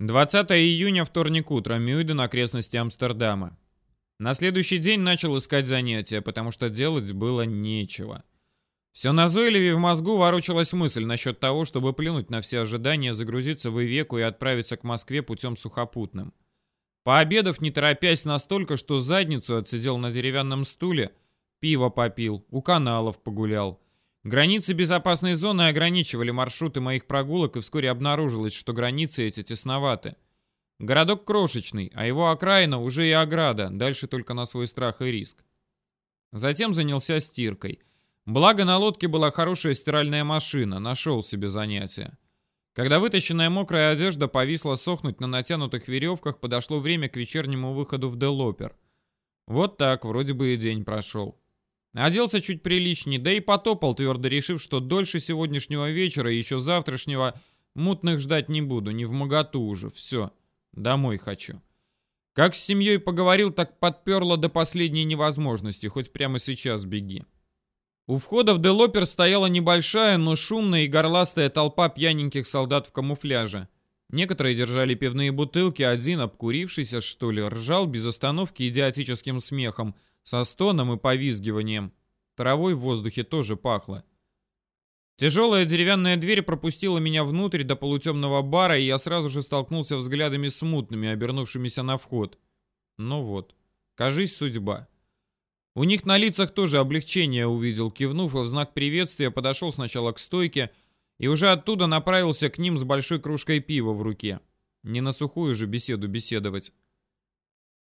20 июня, вторник утро, Мюйден, окрестности Амстердама. На следующий день начал искать занятия, потому что делать было нечего. Все назойливее в мозгу ворочалась мысль насчет того, чтобы плюнуть на все ожидания, загрузиться в Ивеку и отправиться к Москве путем сухопутным. Пообедав, не торопясь настолько, что задницу отсидел на деревянном стуле, пиво попил, у каналов погулял. Границы безопасной зоны ограничивали маршруты моих прогулок, и вскоре обнаружилось, что границы эти тесноваты. Городок крошечный, а его окраина уже и ограда, дальше только на свой страх и риск. Затем занялся стиркой. Благо на лодке была хорошая стиральная машина, нашел себе занятие. Когда вытащенная мокрая одежда повисла сохнуть на натянутых веревках, подошло время к вечернему выходу в Делопер. Вот так, вроде бы и день прошел. Оделся чуть приличнее, да и потопал, твердо решив, что дольше сегодняшнего вечера и еще завтрашнего мутных ждать не буду, не в моготу уже, все, домой хочу. Как с семьей поговорил, так подперло до последней невозможности, хоть прямо сейчас беги. У входа в Делопер стояла небольшая, но шумная и горластая толпа пьяненьких солдат в камуфляже. Некоторые держали пивные бутылки, один, обкурившийся, что ли, ржал без остановки идиотическим смехом – со стоном и повизгиванием. Травой в воздухе тоже пахло. Тяжелая деревянная дверь пропустила меня внутрь до полутемного бара, и я сразу же столкнулся взглядами с мутными, обернувшимися на вход. Ну вот, кажись, судьба. У них на лицах тоже облегчение увидел, кивнув, и в знак приветствия подошел сначала к стойке, и уже оттуда направился к ним с большой кружкой пива в руке. Не на сухую же беседу беседовать.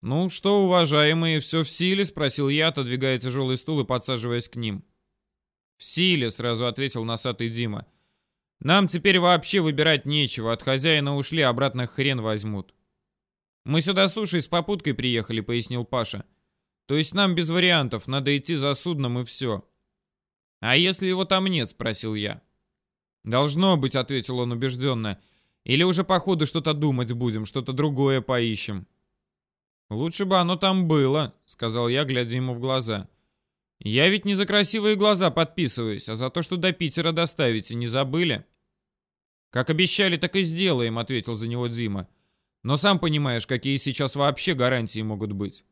«Ну что, уважаемые, все в силе?» — спросил я, отодвигая тяжелый стул и подсаживаясь к ним. «В силе», — сразу ответил носатый Дима. «Нам теперь вообще выбирать нечего. От хозяина ушли, обратно хрен возьмут». «Мы сюда с сушей с попуткой приехали», — пояснил Паша. «То есть нам без вариантов, надо идти за судном и все». «А если его там нет?» — спросил я. «Должно быть», — ответил он убежденно. «Или уже по ходу что-то думать будем, что-то другое поищем». «Лучше бы оно там было», — сказал я, глядя ему в глаза. «Я ведь не за красивые глаза подписываюсь, а за то, что до Питера доставите, не забыли?» «Как обещали, так и сделаем», — ответил за него Дима. «Но сам понимаешь, какие сейчас вообще гарантии могут быть».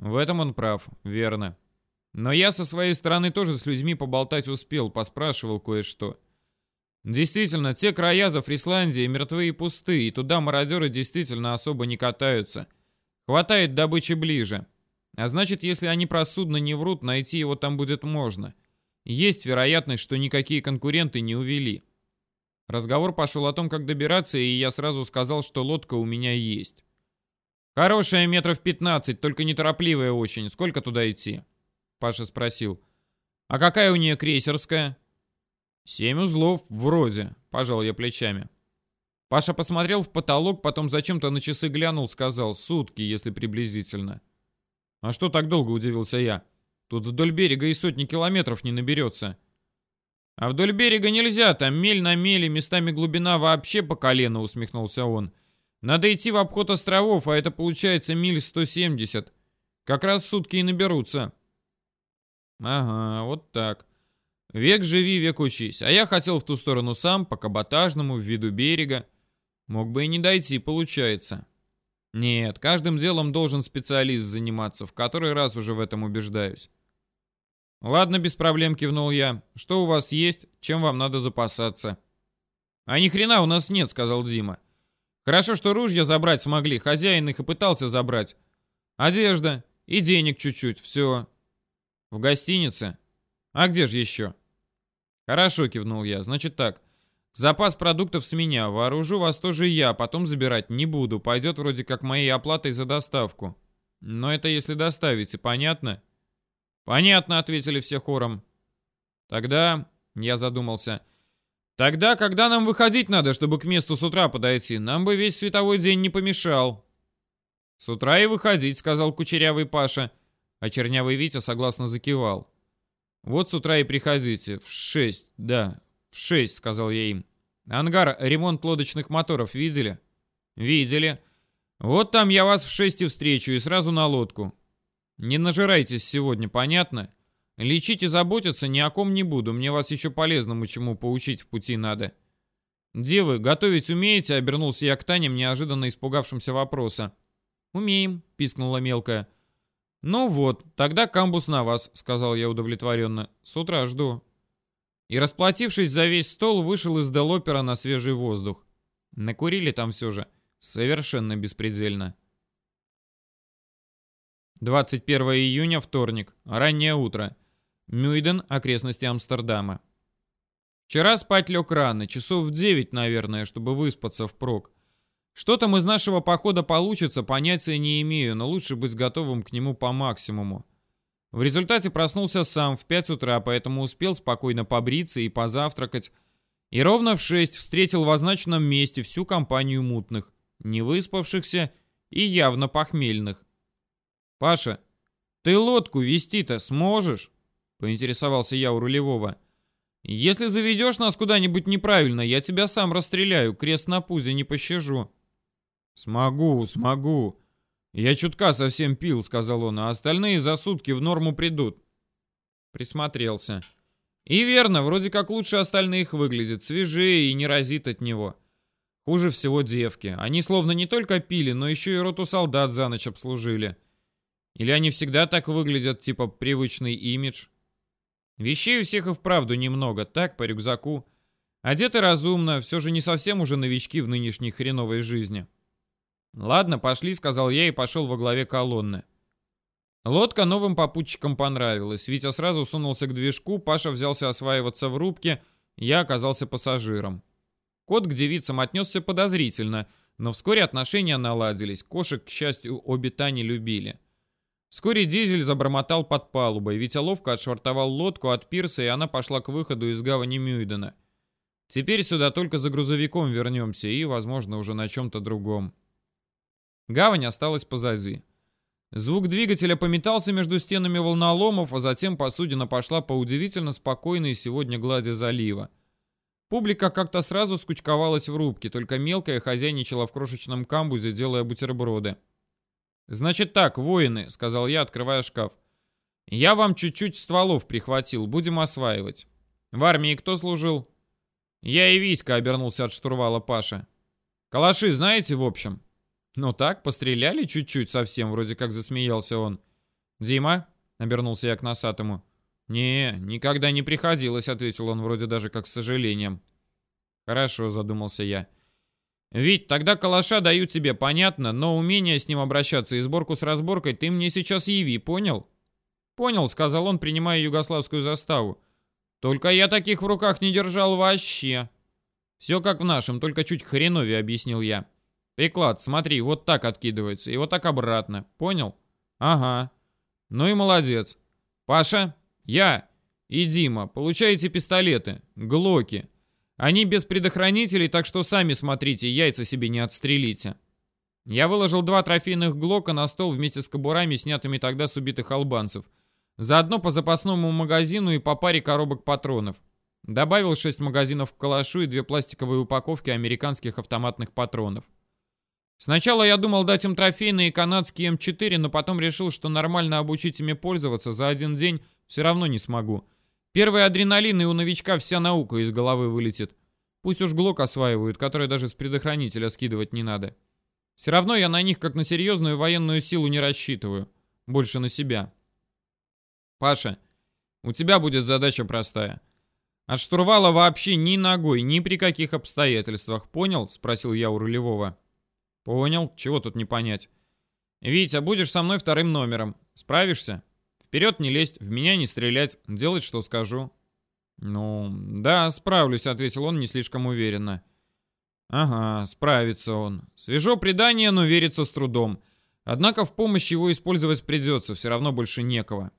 В этом он прав, верно. Но я со своей стороны тоже с людьми поболтать успел, поспрашивал кое-что. Действительно, те края за Фрисландией мертвые и пустые, и туда мародеры действительно особо не катаются — Хватает добычи ближе. А значит, если они про судно не врут, найти его там будет можно. Есть вероятность, что никакие конкуренты не увели. Разговор пошел о том, как добираться, и я сразу сказал, что лодка у меня есть. Хорошая метров 15, только неторопливая очень. Сколько туда идти? Паша спросил. А какая у нее крейсерская? Семь узлов, вроде, пожал я плечами. Паша посмотрел в потолок, потом зачем-то на часы глянул, сказал «сутки, если приблизительно». «А что так долго?» – удивился я. «Тут вдоль берега и сотни километров не наберется». «А вдоль берега нельзя, там мель на мели, местами глубина вообще по колено», – усмехнулся он. «Надо идти в обход островов, а это получается миль 170. Как раз сутки и наберутся». «Ага, вот так. Век живи, век учись. А я хотел в ту сторону сам, по каботажному, в виду берега. Мог бы и не дойти, получается. Нет, каждым делом должен специалист заниматься, в который раз уже в этом убеждаюсь. Ладно, без проблем, кивнул я. Что у вас есть, чем вам надо запасаться? А ни хрена у нас нет, сказал Дима. Хорошо, что ружья забрать смогли, хозяин их и пытался забрать. Одежда и денег чуть-чуть, все. В гостинице? А где же еще? Хорошо, кивнул я, значит так. Запас продуктов с меня, вооружу вас тоже я, потом забирать не буду, пойдет вроде как моей оплатой за доставку. Но это если доставите, понятно? Понятно, ответили все хором. Тогда, я задумался, тогда когда нам выходить надо, чтобы к месту с утра подойти? Нам бы весь световой день не помешал. С утра и выходить, сказал кучерявый Паша, а чернявый Витя согласно закивал. Вот с утра и приходите, в шесть, да, «В шесть», — сказал я им. «Ангар, ремонт лодочных моторов видели?» «Видели. Вот там я вас в шесть и встречу, и сразу на лодку. Не нажирайтесь сегодня, понятно? Лечить и заботиться ни о ком не буду, мне вас еще полезному чему поучить в пути надо. «Девы, готовить умеете?» — обернулся я к Таням, неожиданно испугавшимся вопроса. «Умеем», — пискнула мелкая. «Ну вот, тогда камбус на вас», — сказал я удовлетворенно. «С утра жду». И, расплатившись за весь стол, вышел из Делопера на свежий воздух. Накурили там все же. Совершенно беспредельно. 21 июня, вторник. Раннее утро. Мюйден, окрестности Амстердама. Вчера спать лег рано, часов в 9, наверное, чтобы выспаться впрок. Что там из нашего похода получится, понятия не имею, но лучше быть готовым к нему по максимуму. В результате проснулся сам в 5 утра, поэтому успел спокойно побриться и позавтракать. И ровно в 6 встретил в означенном месте всю компанию мутных, невыспавшихся и явно похмельных. «Паша, ты лодку вести-то сможешь?» — поинтересовался я у рулевого. «Если заведешь нас куда-нибудь неправильно, я тебя сам расстреляю, крест на пузе не пощажу». «Смогу, смогу. Я чутка совсем пил», — сказал он, «а остальные за сутки в норму придут». Присмотрелся. И верно, вроде как лучше остальных выглядит, свежее и не разит от него. Хуже всего девки. Они словно не только пили, но еще и роту солдат за ночь обслужили. Или они всегда так выглядят, типа привычный имидж? Вещей у всех и вправду немного, так, по рюкзаку. Одеты разумно, все же не совсем уже новички в нынешней хреновой жизни. «Ладно, пошли», — сказал я и пошел во главе колонны. Лодка новым попутчикам понравилась. Витя сразу сунулся к движку, Паша взялся осваиваться в рубке, я оказался пассажиром. Кот к девицам отнесся подозрительно, но вскоре отношения наладились. Кошек, к счастью, обе Тани любили. Вскоре дизель забормотал под палубой. Витя ловко отшвартовал лодку от пирса, и она пошла к выходу из гавани Мюйдена. Теперь сюда только за грузовиком вернемся и, возможно, уже на чем-то другом. Гавань осталась позади. Звук двигателя пометался между стенами волноломов, а затем посудина пошла по удивительно спокойной сегодня глади залива. Публика как-то сразу скучковалась в рубке, только мелкая хозяйничала в крошечном камбузе, делая бутерброды. «Значит так, воины», — сказал я, открывая шкаф. «Я вам чуть-чуть стволов прихватил, будем осваивать. В армии кто служил?» «Я и Витька», — обернулся от штурвала Паша. «Калаши знаете, в общем?» «Ну так, постреляли чуть-чуть совсем», вроде как засмеялся он. «Дима?» — обернулся я к носатому. «Не, никогда не приходилось», — ответил он вроде даже как с сожалением. «Хорошо», — задумался я. «Вить, тогда калаша даю тебе, понятно, но умение с ним обращаться и сборку с разборкой ты мне сейчас яви, понял?» «Понял», — сказал он, принимая югославскую заставу. «Только я таких в руках не держал вообще». «Все как в нашем, только чуть хреновее», — объяснил я. Приклад, смотри, вот так откидывается и вот так обратно. Понял? Ага. Ну и молодец. Паша, я и Дима получаете пистолеты, глоки. Они без предохранителей, так что сами смотрите, яйца себе не отстрелите. Я выложил два трофейных глока на стол вместе с кобурами, снятыми тогда с убитых албанцев. Заодно по запасному магазину и по паре коробок патронов. Добавил шесть магазинов к калашу и две пластиковые упаковки американских автоматных патронов. Сначала я думал дать им трофейные канадские М4, но потом решил, что нормально обучить ими пользоваться за один день все равно не смогу. Первый адреналин и у новичка вся наука из головы вылетит. Пусть уж глок осваивают, который даже с предохранителя скидывать не надо. Все равно я на них как на серьезную военную силу не рассчитываю. Больше на себя. Паша, у тебя будет задача простая. От штурвала вообще ни ногой, ни при каких обстоятельствах, понял? Спросил я у рулевого. Понял, чего тут не понять. Витя, будешь со мной вторым номером. Справишься? Вперед не лезть, в меня не стрелять, делать, что скажу. Ну, да, справлюсь, ответил он не слишком уверенно. Ага, справится он. Свежо предание, но верится с трудом. Однако в помощь его использовать придется, все равно больше некого.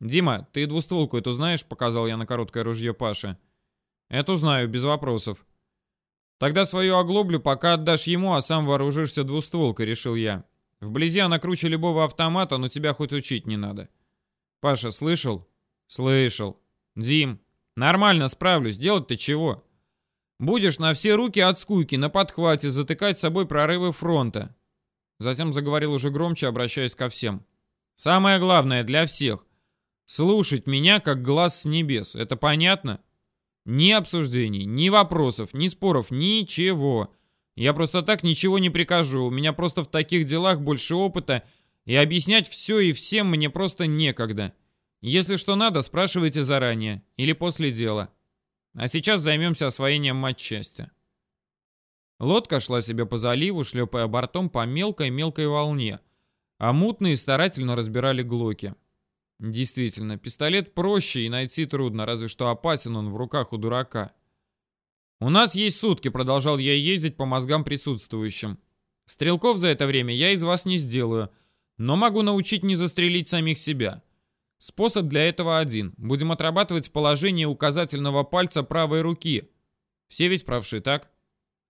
«Дима, ты двустволку эту знаешь?» — показал я на короткое ружье Паше. «Эту знаю, без вопросов. Тогда свою оглоблю пока отдашь ему, а сам вооружишься двустволкой, решил я. Вблизи она круче любого автомата, но тебя хоть учить не надо. Паша, слышал? Слышал. Дим, нормально справлюсь, делать-то чего? Будешь на все руки от скуки, на подхвате, затыкать с собой прорывы фронта. Затем заговорил уже громче, обращаясь ко всем. Самое главное для всех. Слушать меня, как глаз с небес. Это понятно? Ни обсуждений, ни вопросов, ни споров, ничего. Я просто так ничего не прикажу. У меня просто в таких делах больше опыта, и объяснять все и всем мне просто некогда. Если что надо, спрашивайте заранее или после дела. А сейчас займемся освоением матчасти. Лодка шла себе по заливу, шлепая бортом по мелкой-мелкой волне, а мутные старательно разбирали глоки. Действительно, пистолет проще и найти трудно, разве что опасен он в руках у дурака. «У нас есть сутки», — продолжал я ездить по мозгам присутствующим. «Стрелков за это время я из вас не сделаю, но могу научить не застрелить самих себя. Способ для этого один. Будем отрабатывать положение указательного пальца правой руки. Все ведь правши, так?»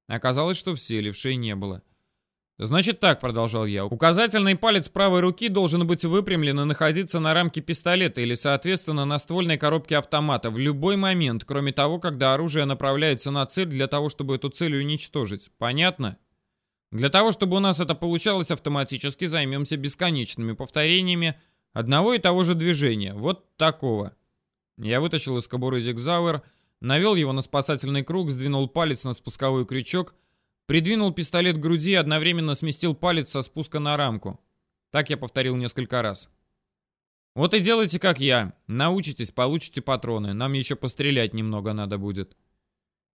Оказалось, что все, левшей не было. «Значит так», — продолжал я, — «указательный палец правой руки должен быть выпрямлен и находиться на рамке пистолета или, соответственно, на ствольной коробке автомата в любой момент, кроме того, когда оружие направляется на цель для того, чтобы эту цель уничтожить. Понятно?» Для того, чтобы у нас это получалось автоматически, займемся бесконечными повторениями одного и того же движения. Вот такого. Я вытащил из кобуры зигзауэр, навел его на спасательный круг, сдвинул палец на спусковой крючок — Придвинул пистолет к груди и одновременно сместил палец со спуска на рамку. Так я повторил несколько раз. Вот и делайте как я. Научитесь, получите патроны. Нам еще пострелять немного надо будет.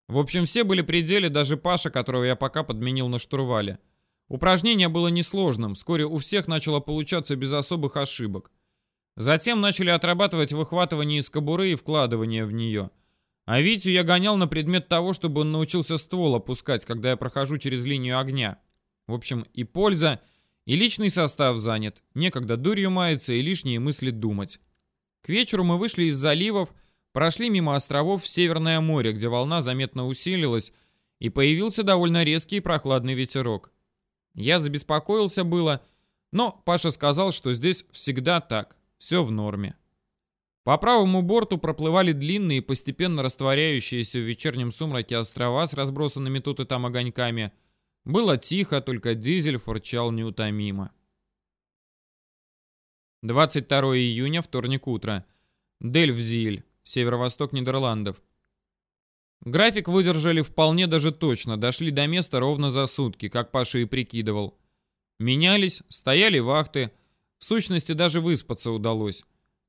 В общем, все были при деле, даже Паша, которого я пока подменил на штурвале. Упражнение было несложным, вскоре у всех начало получаться без особых ошибок. Затем начали отрабатывать выхватывание из кобуры и вкладывание в нее – а Витю я гонял на предмет того, чтобы он научился ствол опускать, когда я прохожу через линию огня. В общем, и польза, и личный состав занят. Некогда дурью мается и лишние мысли думать. К вечеру мы вышли из заливов, прошли мимо островов в Северное море, где волна заметно усилилась, и появился довольно резкий и прохладный ветерок. Я забеспокоился было, но Паша сказал, что здесь всегда так, все в норме. По правому борту проплывали длинные, постепенно растворяющиеся в вечернем сумраке острова с разбросанными тут и там огоньками. Было тихо, только дизель форчал неутомимо. 22 июня, вторник утро. Дельфзиль, северо-восток Нидерландов. График выдержали вполне даже точно, дошли до места ровно за сутки, как Паша и прикидывал. Менялись, стояли вахты, в сущности даже выспаться удалось.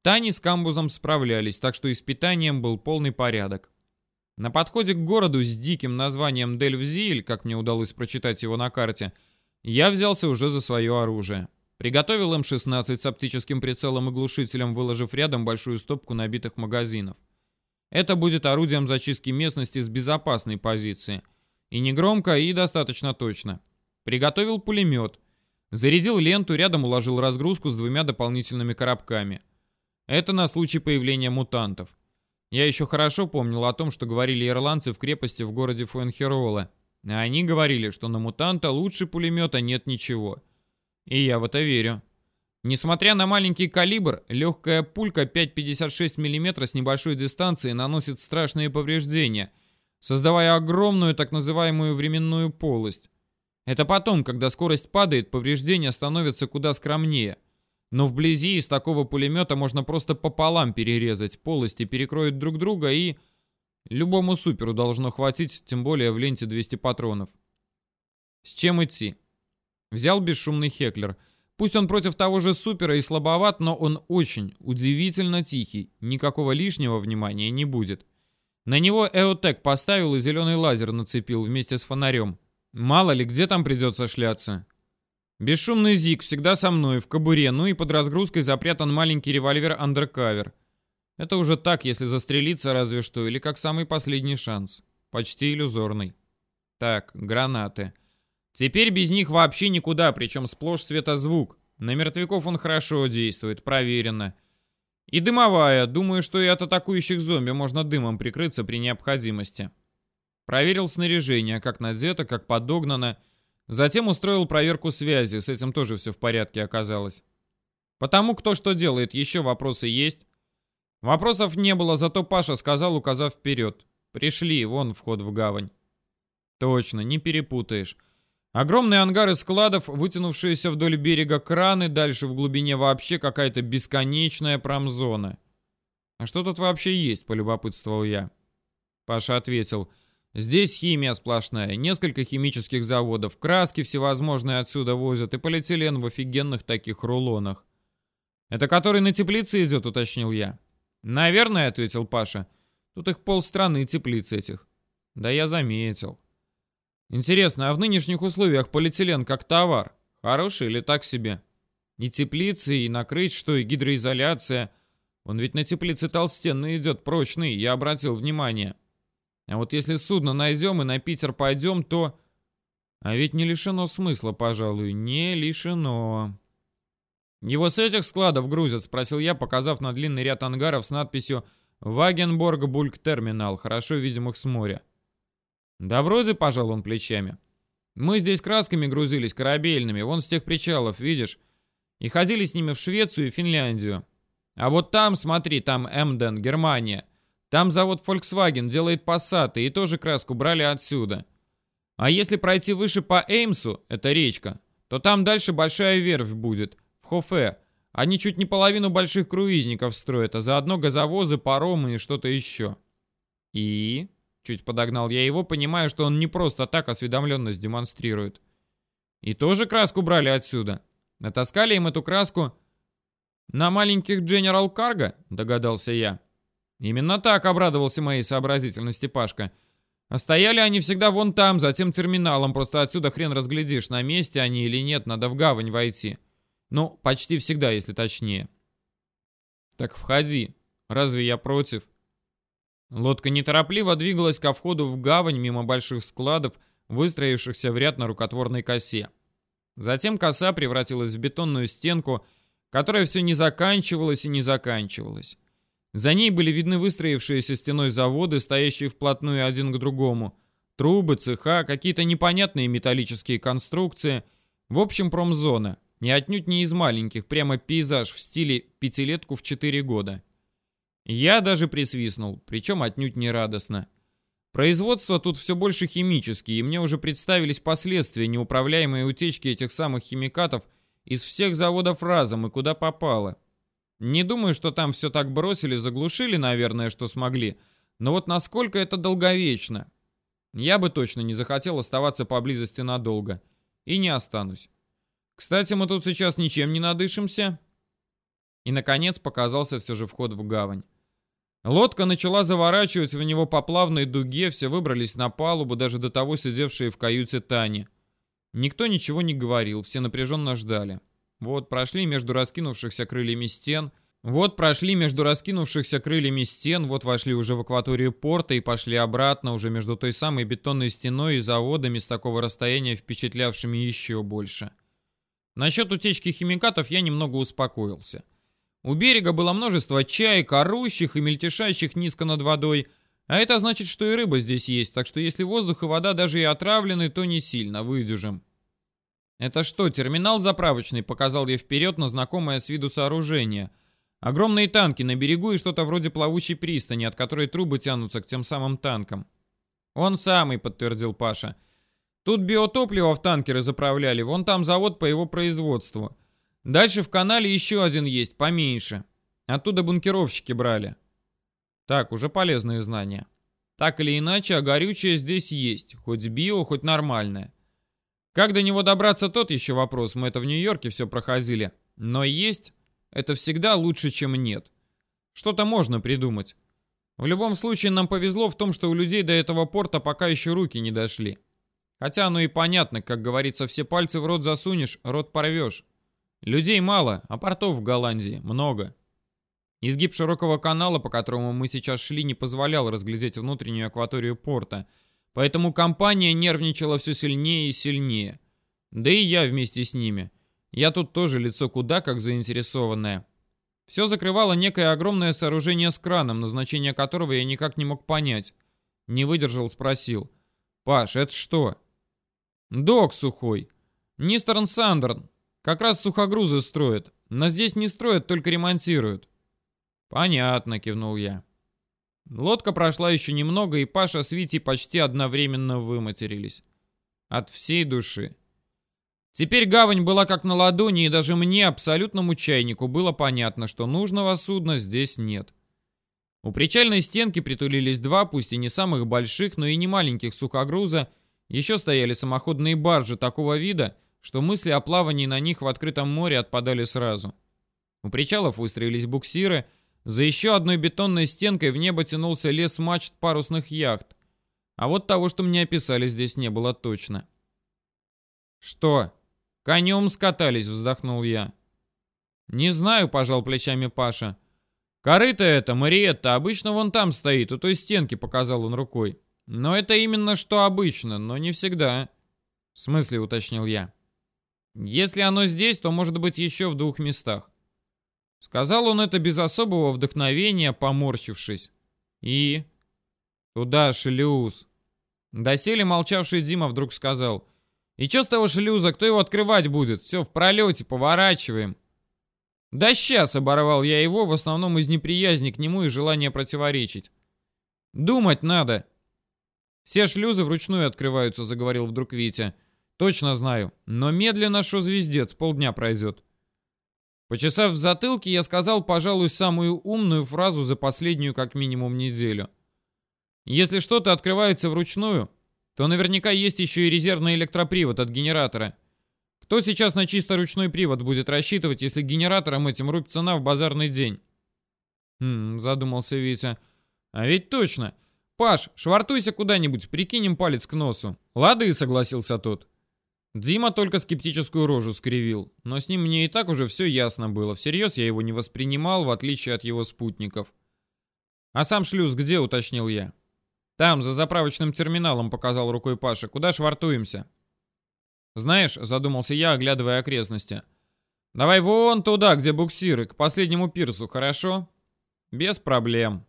Тани с камбузом справлялись, так что и с питанием был полный порядок. На подходе к городу с диким названием Дельвзиль, как мне удалось прочитать его на карте, я взялся уже за свое оружие. Приготовил М-16 с оптическим прицелом и глушителем, выложив рядом большую стопку набитых магазинов. Это будет орудием зачистки местности с безопасной позиции. И не громко, и достаточно точно. Приготовил пулемет. Зарядил ленту, рядом уложил разгрузку с двумя дополнительными коробками. Это на случай появления мутантов. Я еще хорошо помнил о том, что говорили ирландцы в крепости в городе Фуэнхерола. Они говорили, что на мутанта лучше пулемета нет ничего. И я в это верю. Несмотря на маленький калибр, легкая пулька 5,56 мм с небольшой дистанции наносит страшные повреждения, создавая огромную так называемую временную полость. Это потом, когда скорость падает, повреждения становятся куда скромнее. Но вблизи из такого пулемета можно просто пополам перерезать, полости перекроют друг друга и... Любому суперу должно хватить, тем более в ленте 200 патронов. С чем идти? Взял бесшумный Хеклер. Пусть он против того же супера и слабоват, но он очень, удивительно тихий. Никакого лишнего внимания не будет. На него Эотек поставил и зеленый лазер нацепил вместе с фонарем. Мало ли, где там придется шляться. Бесшумный Зиг всегда со мной, в кобуре, ну и под разгрузкой запрятан маленький револьвер Undercover. Это уже так, если застрелиться разве что, или как самый последний шанс. Почти иллюзорный. Так, гранаты. Теперь без них вообще никуда, причем сплошь светозвук. На мертвяков он хорошо действует, проверено. И дымовая. Думаю, что и от атакующих зомби можно дымом прикрыться при необходимости. Проверил снаряжение, как надето, как подогнано. Затем устроил проверку связи, с этим тоже все в порядке оказалось. Потому кто что делает, еще вопросы есть? Вопросов не было, зато Паша сказал, указав вперед. Пришли, вон вход в гавань. Точно, не перепутаешь. Огромные ангары складов, вытянувшиеся вдоль берега краны, дальше в глубине вообще какая-то бесконечная промзона. А что тут вообще есть, полюбопытствовал я. Паша ответил. Здесь химия сплошная, несколько химических заводов, краски всевозможные отсюда возят и полиэтилен в офигенных таких рулонах. «Это который на теплице идет», — уточнил я. «Наверное», — ответил Паша. «Тут их полстраны теплиц этих». «Да я заметил». «Интересно, а в нынешних условиях полиэтилен как товар? Хороший или так себе?» «И теплицы, и накрыть что, и гидроизоляция. Он ведь на теплице толстенный идет, прочный, я обратил внимание». А вот если судно найдем и на Питер пойдем, то... А ведь не лишено смысла, пожалуй, не лишено. Его с этих складов грузят, спросил я, показав на длинный ряд ангаров с надписью «Вагенборг Бульк Терминал», хорошо видимых с моря. Да вроде, пожал он плечами. Мы здесь красками грузились, корабельными, вон с тех причалов, видишь? И ходили с ними в Швецию и Финляндию. А вот там, смотри, там Эмден, Германия. Там завод Volkswagen делает пассаты и тоже краску брали отсюда. А если пройти выше по Эймсу, это речка, то там дальше большая верфь будет, в Хофе. Они чуть не половину больших круизников строят, а заодно газовозы, паромы и что-то еще. И... Чуть подогнал я его, понимая, что он не просто так осведомленность демонстрирует. И тоже краску брали отсюда. Натаскали им эту краску на маленьких General Cargo, догадался я. Именно так обрадовался моей сообразительности Пашка. А стояли они всегда вон там, за тем терминалом, просто отсюда хрен разглядишь, на месте они или нет, надо в гавань войти. Ну, почти всегда, если точнее. Так входи. Разве я против? Лодка неторопливо двигалась ко входу в гавань мимо больших складов, выстроившихся в ряд на рукотворной косе. Затем коса превратилась в бетонную стенку, которая все не заканчивалась и не заканчивалась. За ней были видны выстроившиеся стеной заводы, стоящие вплотную один к другому. Трубы, цеха, какие-то непонятные металлические конструкции. В общем, промзона. И отнюдь не из маленьких, прямо пейзаж в стиле пятилетку в четыре года. Я даже присвистнул, причем отнюдь не радостно. Производство тут все больше химические, и мне уже представились последствия неуправляемой утечки этих самых химикатов из всех заводов разом и куда попало. Не думаю, что там все так бросили, заглушили, наверное, что смогли. Но вот насколько это долговечно? Я бы точно не захотел оставаться поблизости надолго. И не останусь. Кстати, мы тут сейчас ничем не надышимся. И, наконец, показался все же вход в гавань. Лодка начала заворачивать в него по плавной дуге, все выбрались на палубу, даже до того сидевшие в каюте Тани. Никто ничего не говорил, все напряженно ждали. Вот прошли между раскинувшихся крыльями стен, вот прошли между раскинувшихся крыльями стен, вот вошли уже в акваторию порта и пошли обратно уже между той самой бетонной стеной и заводами с такого расстояния, впечатлявшими еще больше. Насчет утечки химикатов я немного успокоился. У берега было множество чаек, орущих и мельтешащих низко над водой, а это значит, что и рыба здесь есть, так что если воздух и вода даже и отравлены, то не сильно выдержим. «Это что, терминал заправочный?» — показал я вперед на знакомое с виду сооружение. Огромные танки на берегу и что-то вроде плавучей пристани, от которой трубы тянутся к тем самым танкам. «Он самый», — подтвердил Паша. «Тут биотопливо в танкеры заправляли, вон там завод по его производству. Дальше в канале еще один есть, поменьше. Оттуда бункеровщики брали». Так, уже полезные знания. Так или иначе, а горючее здесь есть, хоть био, хоть нормальное. Как до него добраться, тот еще вопрос. Мы это в Нью-Йорке все проходили. Но есть это всегда лучше, чем нет. Что-то можно придумать. В любом случае, нам повезло в том, что у людей до этого порта пока еще руки не дошли. Хотя оно и понятно, как говорится, все пальцы в рот засунешь, рот порвешь. Людей мало, а портов в Голландии много. Изгиб широкого канала, по которому мы сейчас шли, не позволял разглядеть внутреннюю акваторию порта – Поэтому компания нервничала все сильнее и сильнее. Да и я вместе с ними. Я тут тоже лицо куда как заинтересованное. Все закрывало некое огромное сооружение с краном, назначение которого я никак не мог понять. Не выдержал, спросил. «Паш, это что?» «Док сухой. Нистерн Сандерн. Как раз сухогрузы строят. Но здесь не строят, только ремонтируют». «Понятно», — кивнул я. Лодка прошла еще немного, и Паша с Витей почти одновременно выматерились. От всей души. Теперь гавань была как на ладони, и даже мне, абсолютному чайнику, было понятно, что нужного судна здесь нет. У причальной стенки притулились два, пусть и не самых больших, но и не маленьких сухогруза. Еще стояли самоходные баржи такого вида, что мысли о плавании на них в открытом море отпадали сразу. У причалов выстроились буксиры. За еще одной бетонной стенкой в небо тянулся лес мачт парусных яхт. А вот того, что мне описали, здесь не было точно. «Что? Конем скатались?» — вздохнул я. «Не знаю», — пожал плечами Паша. «Корыто это, Мариетта, обычно вон там стоит, у той стенки», — показал он рукой. «Но это именно что обычно, но не всегда». «В смысле?» — уточнил я. «Если оно здесь, то может быть еще в двух местах». Сказал он это без особого вдохновения, поморщившись. «И?» «Туда шлюз». Доселе молчавший Дима вдруг сказал. «И что с того шлюза? Кто его открывать будет? Все в пролете, поворачиваем». «Да сейчас!» — оборвал я его, в основном из неприязни к нему и желания противоречить. «Думать надо!» «Все шлюзы вручную открываются», — заговорил вдруг Витя. «Точно знаю. Но медленно, шо звездец, полдня пройдет». Почесав в затылке, я сказал, пожалуй, самую умную фразу за последнюю как минимум неделю. Если что-то открывается вручную, то наверняка есть еще и резервный электропривод от генератора. Кто сейчас на чисто ручной привод будет рассчитывать, если генератором этим рубь цена в базарный день? Хм, задумался Витя. А ведь точно. Паш, швартуйся куда-нибудь, прикинем палец к носу. Лады, согласился тот. Дима только скептическую рожу скривил, но с ним мне и так уже все ясно было. Всерьез я его не воспринимал, в отличие от его спутников. «А сам шлюз где?» — уточнил я. «Там, за заправочным терминалом», — показал рукой Паша. «Куда швартуемся?» «Знаешь», — задумался я, оглядывая окрестности. «Давай вон туда, где буксиры, к последнему пирсу, хорошо?» «Без проблем».